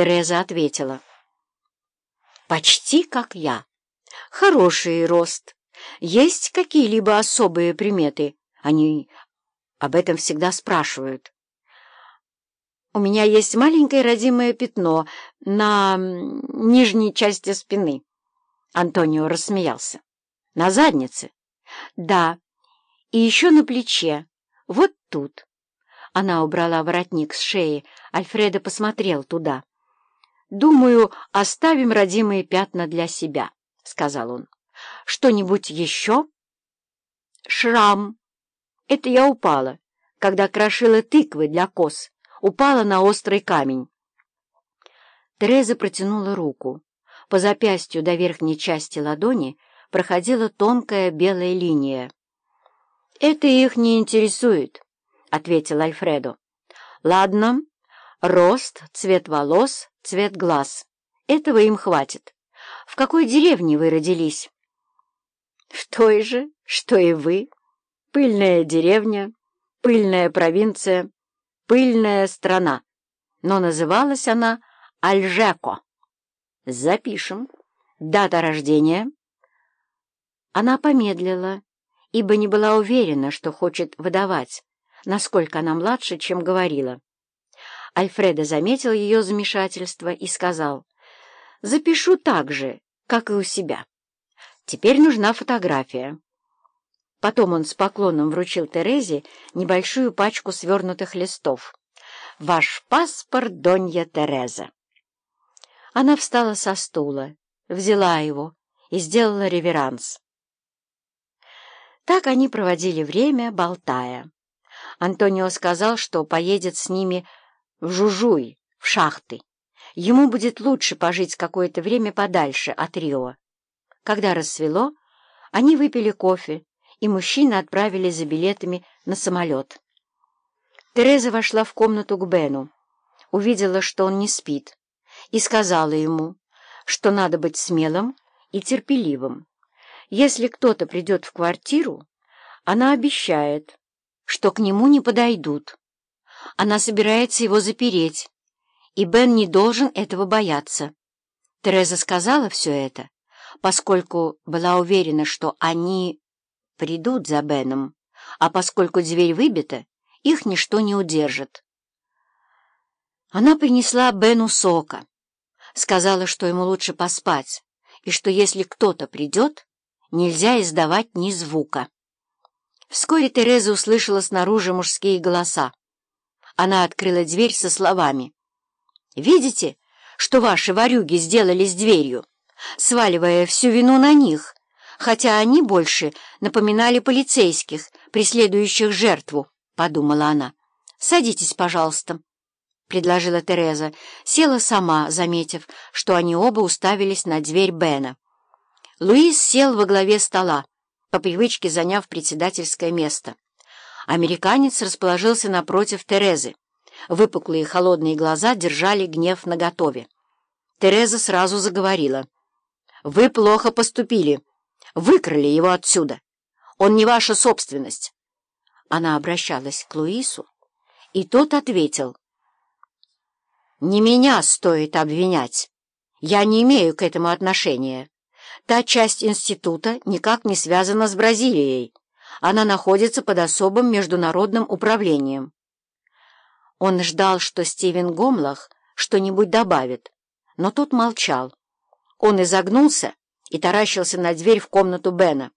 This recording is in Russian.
Тереза ответила. «Почти как я. Хороший рост. Есть какие-либо особые приметы? Они об этом всегда спрашивают. У меня есть маленькое родимое пятно на нижней части спины. Антонио рассмеялся. На заднице? Да. И еще на плече. Вот тут. Она убрала воротник с шеи. Альфредо посмотрел туда. «Думаю, оставим родимые пятна для себя», — сказал он. «Что-нибудь еще?» «Шрам. Это я упала, когда крошила тыквы для коз. Упала на острый камень». Тереза протянула руку. По запястью до верхней части ладони проходила тонкая белая линия. «Это их не интересует», — ответил Альфредо. «Ладно, рост, цвет волос, цвет глаз. Этого им хватит. В какой деревне вы родились?» «В той же, что и вы. Пыльная деревня, пыльная провинция, пыльная страна. Но называлась она Альжеко. Запишем. Дата рождения?» Она помедлила, ибо не была уверена, что хочет выдавать, насколько она младше, чем говорила. Альфредо заметил ее замешательство и сказал, «Запишу так же, как и у себя. Теперь нужна фотография». Потом он с поклоном вручил Терезе небольшую пачку свернутых листов. «Ваш паспорт, Донья Тереза». Она встала со стула, взяла его и сделала реверанс. Так они проводили время, болтая. Антонио сказал, что поедет с ними в Жужуй, в шахты. Ему будет лучше пожить какое-то время подальше от Рио. Когда рассвело, они выпили кофе, и мужчины отправились за билетами на самолет. Тереза вошла в комнату к Бену, увидела, что он не спит, и сказала ему, что надо быть смелым и терпеливым. Если кто-то придет в квартиру, она обещает, что к нему не подойдут. Она собирается его запереть, и Бен не должен этого бояться. Тереза сказала все это, поскольку была уверена, что они придут за Беном, а поскольку дверь выбита, их ничто не удержит. Она принесла Бену сока, сказала, что ему лучше поспать, и что если кто-то придет, нельзя издавать ни звука. Вскоре Тереза услышала снаружи мужские голоса. Она открыла дверь со словами. «Видите, что ваши ворюги сделали с дверью, сваливая всю вину на них, хотя они больше напоминали полицейских, преследующих жертву», — подумала она. «Садитесь, пожалуйста», — предложила Тереза. Села сама, заметив, что они оба уставились на дверь Бена. Луис сел во главе стола, по привычке заняв председательское место. Американец расположился напротив Терезы. Выпуклые холодные глаза держали гнев наготове. Тереза сразу заговорила. «Вы плохо поступили. Выкрали его отсюда. Он не ваша собственность». Она обращалась к Луису, и тот ответил. «Не меня стоит обвинять. Я не имею к этому отношения. Та часть института никак не связана с Бразилией. Она находится под особым международным управлением. Он ждал, что Стивен Гомлах что-нибудь добавит, но тот молчал. Он изогнулся и таращился на дверь в комнату Бена.